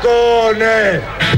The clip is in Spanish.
Tacones.